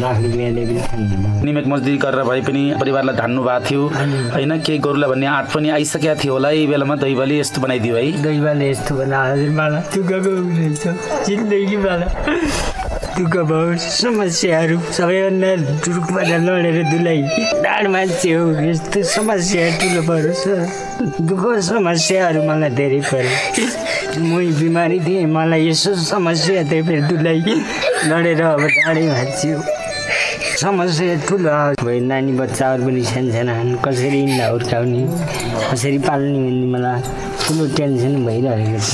निमेक मजदुरी गरेर भए पनि परिवारलाई धान्नु भएको थियो। होइन केही गरौँला भन्ने आँट पनि आइसकेको थियो होला यही बेलामा दैवले यस्तो बनाइदियो है। दैवाले यस्तो दुःख भयो समस्याहरू सबैभन्दा दुःखबाट लडेर दुलाई डाँड मान्छे हो यस्तो समस्या ठुलो परोस्। दुःख समस्याहरू मलाई धेरै पऱ्यो मै बिमारी थिएँ मलाई यसो समस्या थियो फेरि दुलाई लडेर अब डाँडै मान्छे हो। समस्या ठुलो भयो नानी बच्चाहरू पनि सानसाना कसरी यिनलाई हुर्काउने कसरी पाल्ने भन्ने मलाई ठुलो टेन्सन भइरहेको छ।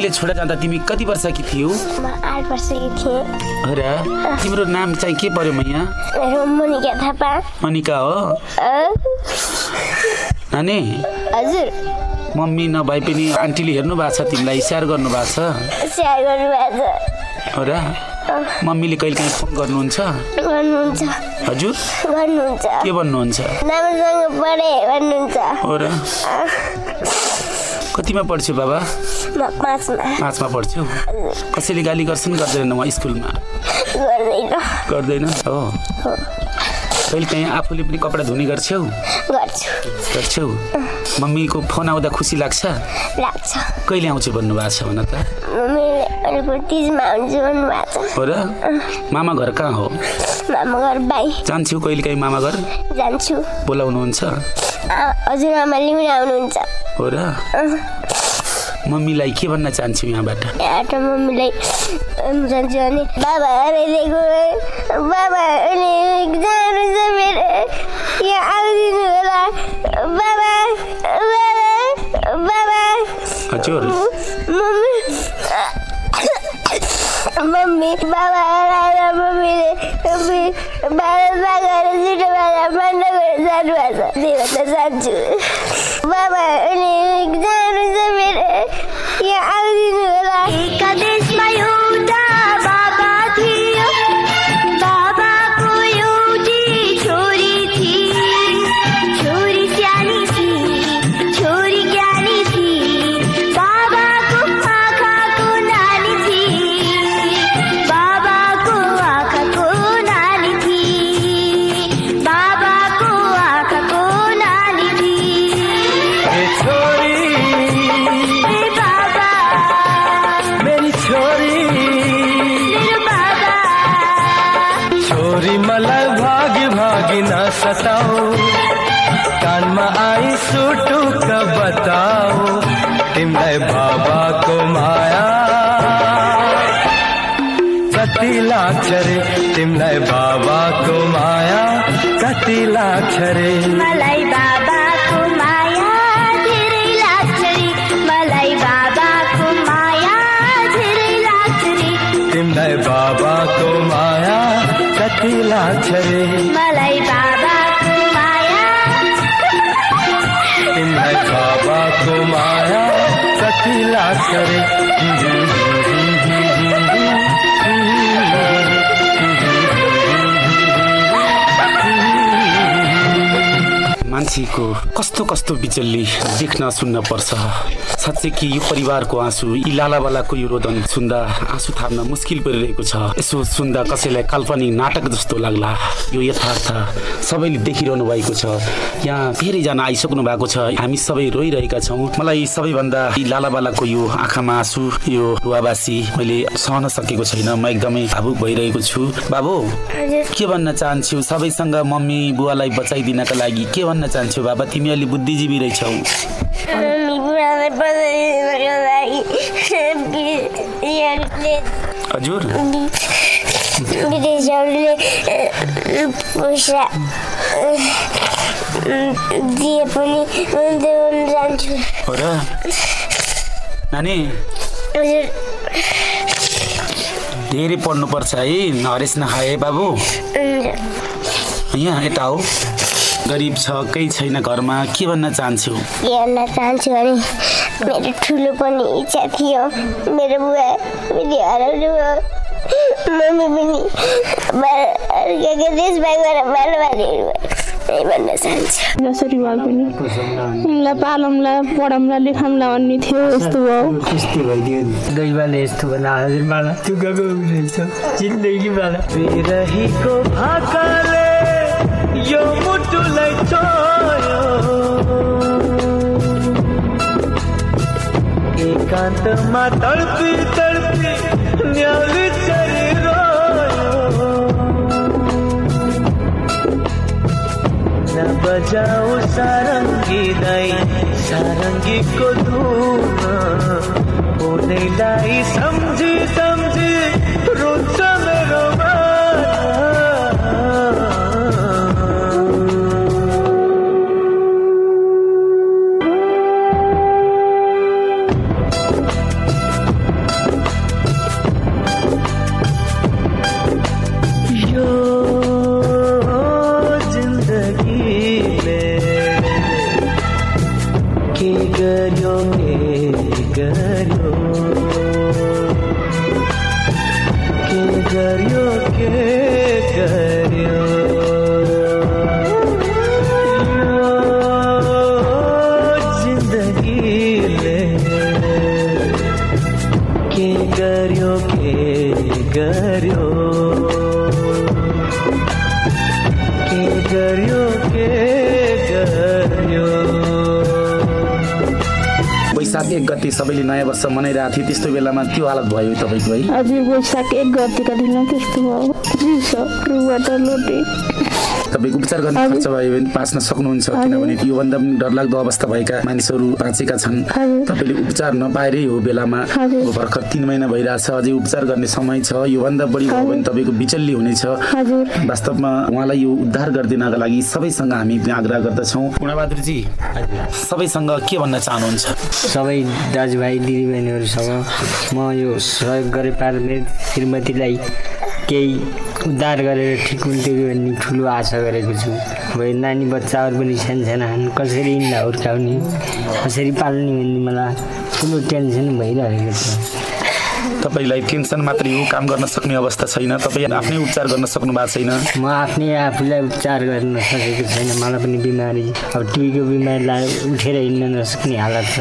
मम्मीले छोडेर जाँदा तिमी कति थियौ? आठ वर्षकी थिएँ। र? तिम्रो नाम चाहिँ के पर्यो मैया? मुनिका थापा। मनिका हो? नानी? हजुर। मम्मी नभए पनि आन्टीले हेर्नु भएको छ तिमीलाई स्याहार गर्नु भएको छ? र? मम्मीले कहिले काहीँ फोन गर्नुहुन्छ? हजुर। गर्नुहुन्छ। के भन्नुहुन्छ? राम्रोसँग पढे भन्नुहुन्छ। हो र? कतिमा पढ्छु बाबा? पाँचमा। पढ्छु? कसैले गाली गर्छन् गर्दैन म स्कुलमा। गर्दैन। हो। कहिले काहीँ आफूले पनि कपडा धुने गर्छौ? गर्छु। मम्मीको फोन आउँदा खुसी लाग्छ? लाग्छ। कहिले आउँछु भन्नुभएको छ भन त? हो र? मामा घर कहाँ हो? मामा घर बाई। जान्छु कहिले काहीँ मामा घर? जान्छु। बोलाउनुहुन्छ? हजुरआमा लिउन आउनुहुन्छ। हो र? मम्मीलाई के भन्न चाहन्छु यहाँबाट? यहाँबाट मम्मीलाई अम, जान्छु भने बाबाहरूले दिएको बाबाहरूले जानुहुन्छ मेरो। यहाँ आइदिनु होला। बाबा मम्मी बाबा आएर मम्मीले मम्मी बाबा गएर छिटो बाबा मान्न गएर जानुभएको छ त्यही भन्न चाहन्छु बाबा अनि जानुहुन्छ मेरो तिमीलाई बाबाको माया। कति लाग्छ रे तिमीलाई बाबाको माया। कति लाग्छ रे मलाई बाबाको माया धेरै लाग्छ रे मलाई बाबाको माया धेरै लाग्छ रे तिमीलाई बाबाको माया। कति लाग्छ मान्छेको कस्तो कस्तो बिचल्ली देख्न सुन्न पर्छ। साँच्चै कि यो परिवारको आँसु यी लालावालाको यो रोदन सुन्दा आँसु थाप्न मुस्किल परिरहेको छ। यसो सुन्दा कसैलाई काल्पनिक नाटक जस्तो लाग्ला। यो यथार्थ सबैले देखिरहनु भएको छ। यहाँ धेरैजना आइसक्नु भएको छ। हामी सबै रोइरहेका छौँ। मलाई सबैभन्दा यी लालावालाको यो आँखामा आँसु यो रुवाबासी मैले सहन सकेको छैन। म एकदमै भावुक भइरहेको छु। बाबु के भन्न चाहन्छु? सबैसँग मम्मी बुवालाई बचाइदिनका लागि के भन्न चाहन्छु बाबा तिमी अलि बुद्धिजीवी रहेछौ। हजुर। दिए पनि जान्छु नानी धेरै पढ्नुपर्छ है नहरेस नखाए बाबु। यहाँ यता हो गरिब छ केही छैन घरमा के भन्न चाहन्छु? के भन्न चाहन्छु भने मेरो ठुलो पनि इच्छा थियो। मेरो बुवा पनि हराउनु मम्मी पनि भन्न चाहन्छु। जसरी भए पनि यिनलाई पालौँला पढाउँला लेखाउँला भन्ने थियो यस्तो भयो। त्यस्तै भइदियो दैवाले यस्तो भन्दा हजुरबाला दुःखको रहेछ जिन्दगीबाला। विरहीको भाकाले यो मुटुलाई छोयो। एकान्तमा तडपी तडपी न्याउली चलिरह्यो नबजाऊ सारङ्गी नै सारङ्गीको धुन हुनेलाई सम्झी सम्झी रुन्छ interior. वैशाख एक गति सबैले नयाँ वर्ष मनाइरहेको थियो त्यस्तो बेलामा त्यो हालत भयो तपाईँको है? अझै वैशाख एक गतिका दिन त्यस्तो भयो। तपाईँको उपचार गर्ने खर्च भयो भने बाँच्न सक्नुहुन्छ। किनभने योभन्दा पनि डरलाग्दो अवस्था भएका मानिसहरू बाँचेका छन्। तपाईँले उपचार नपाएरै हो बेलामा। भर्खर तिन महिना भइरहेछ अझै उपचार गर्ने समय छ। योभन्दा बढी भयो भने तपाईँको बिचल्ली हुनेछ। हजुर। वास्तवमा उहाँलाई यो उद्धार गरिदिनका लागि सबैसँग हामी आग्रह गर्दछौँ। गुणाबहादुरजी सबैसँग के भन्न चाहनुहुन्छ? सबै दाजुभाइ दिदीबहिनीहरूसँग म यो सहयोग गरे पार मेरो श्रीमतीलाई केही उद्धार गरेर ठिक हुन्थ्यो कि भन्ने ठुलो आशा गरेको छु। अब यो नानी बच्चाहरू पनि सानसाना छन्। कसरी यिनलाई हुर्काउने कसरी पाल्ने भन्ने मलाई ठुलो टेन्सन भइरहेको छ। तपाईँलाई टेन्सन मात्रै हो काम गर्न सक्ने अवस्था छैन। तपाईँ आफ्नै उपचार गर्न सक्नु भएको छैन। म आफ्नै आफूलाई उपचार गर्न सकेको छैन। मलाई पनि बिमारी अब टिभीको बिमारीलाई उठेर हिँड्न नसक्ने हालत छ।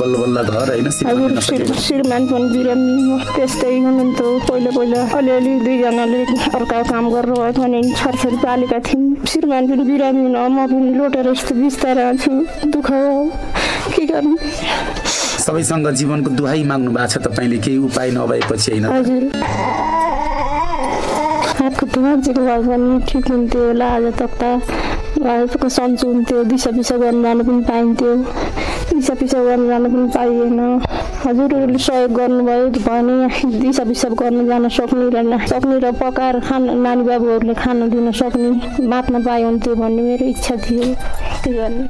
बल्ल बल्ल घर होइन श्रीमान पनि बिरामी। त्यस्तै हुनुहुन्थ्यो। पहिला पहिला अलिअलि दुईजनाले अर्का काम गरेर भयो भने छोरछोरी पालेका थियौँ। श्रीमान पनि बिरामी हुन म पनि लोटेर यस्तो बिस्तारा छु दुःख के गर्नु? सबैसँग जीवनको दुहाई माग्नु भएको छ तपाईँले केही उपाय नभएपछि होइन हजुर। भान्चेको भयो भने ठिक हुन्थ्यो होला आज तक्ता सन्चो हुन्थ्यो दिसा पिसा गर्न जानु पनि पाइन्थ्यो। दिसा पिसा गर्न जानु पनि पाइएन हजुरहरूले सहयोग गर्नुभयो भने दिसा पिसाब गर्न जान सक्ने र सक्ने र पकाएर खान नानी बाबुहरूले खान दिन सक्ने बाँच्न पाए हुन्थ्यो भन्ने मेरो इच्छा थियो त्यो गर्ने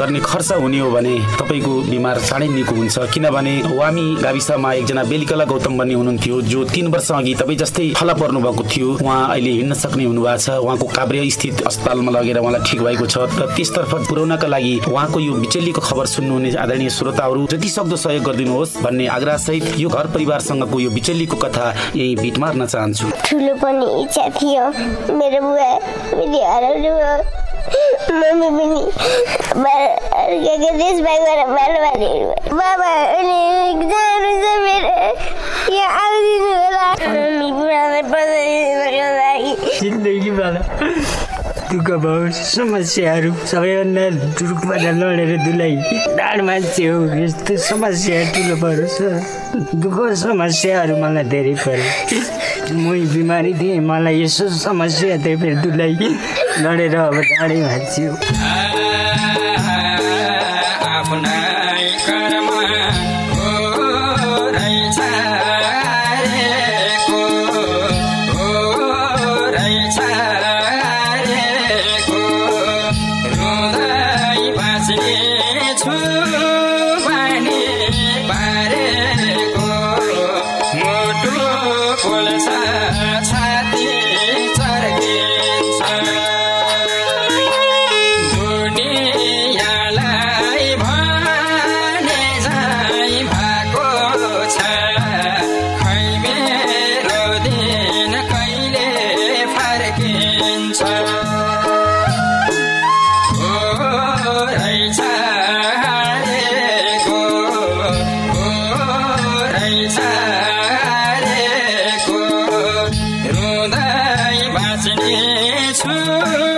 गर्ने खर्च हुने हो भने तपाईँको बिमार चाँडै निको हुन्छ। किनभने वामी गाविसमा एकजना बेलिकला गौतम भन्ने हुनुहुन्थ्यो जो तिन वर्ष अघि तपाईँ जस्तै थला पर्नु भएको थियो। उहाँ अहिले हिँड्न सक्ने हुनुभएको छ। उहाँको काभ्रे स्थित अस्पतालमा लगेर उहाँलाई ठिक भएको छ र त्यसतर्फ पुर्याउनका लागि उहाँको यो बिचल्लीको खबर सुन्नुहुने आदरणीय श्रोताहरू जति सक्दो सहयोग गरिदिनुहोस् भन्ने आग्रहसहित यो घर परिवारसँगको यो बिचल्लीको कथा यही भिट मार्न चाहन्छु। ठुलो पनि इच्छा थियो। मेरो बुवा मम्मी पनि जानुहुन्छ मेरो यहाँ होला मम्मी बुढालाई दुःख भयो समस्याहरू सबैभन्दा रुखबाट लडेर दुलाई डाँड मान्छे हो यस्तो समस्या ठुलो परोस् दुःख समस्याहरू मलाई धेरै पऱ्यो मै बिमारी थिएँ मलाई यसो समस्या थियो फेरि दुलाई लडेर अब डाँडै मान्छे रुँदै बाँच्ने छु।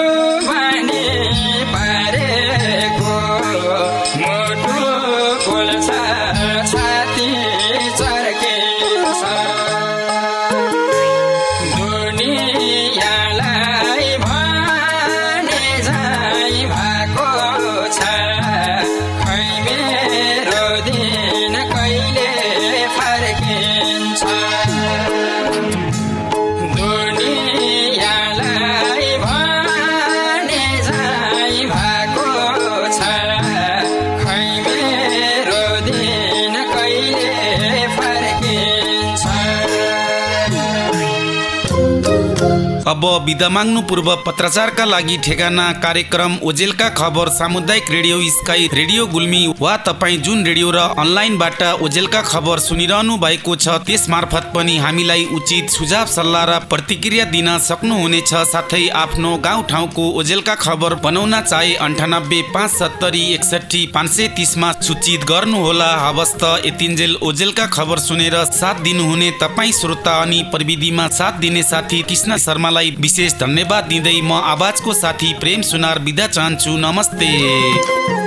अब बिदा माग्नु पूर्व पत्रचारका लागि ठेगाना कार्यक्रम ओजेलका खबर सामुदायिक रेडियो स्काई रेडियो गुल्मी वा तपाईँ जुन रेडियो र अनलाइनबाट ओजेलका खबर सुनिरहनु भएको छ त्यस मार्फत पनि हामीलाई उचित सुझाव सल्लाह र प्रतिक्रिया दिन सक्नुहुनेछ। साथै आफ्नो गाउँ ठाउँको ओजेलका खबर बनाउन चाहे अन्ठानब्बे पाँच सत्तरी एकसठी पाँच सय तिसमा सूचित गर्नुहोला। हवस् त यतिन्जेल ओजेलका खबर सुनेर साथ दिनुहुने तपाईँ श्रोता अनि प्रविधिमा साथ दिने साथी कृष्ण शर्मालाई विशेष धन्यवाद दिँदै म आवाजको साथी प्रेम सुनार बिदा चाहन्छु। नमस्ते।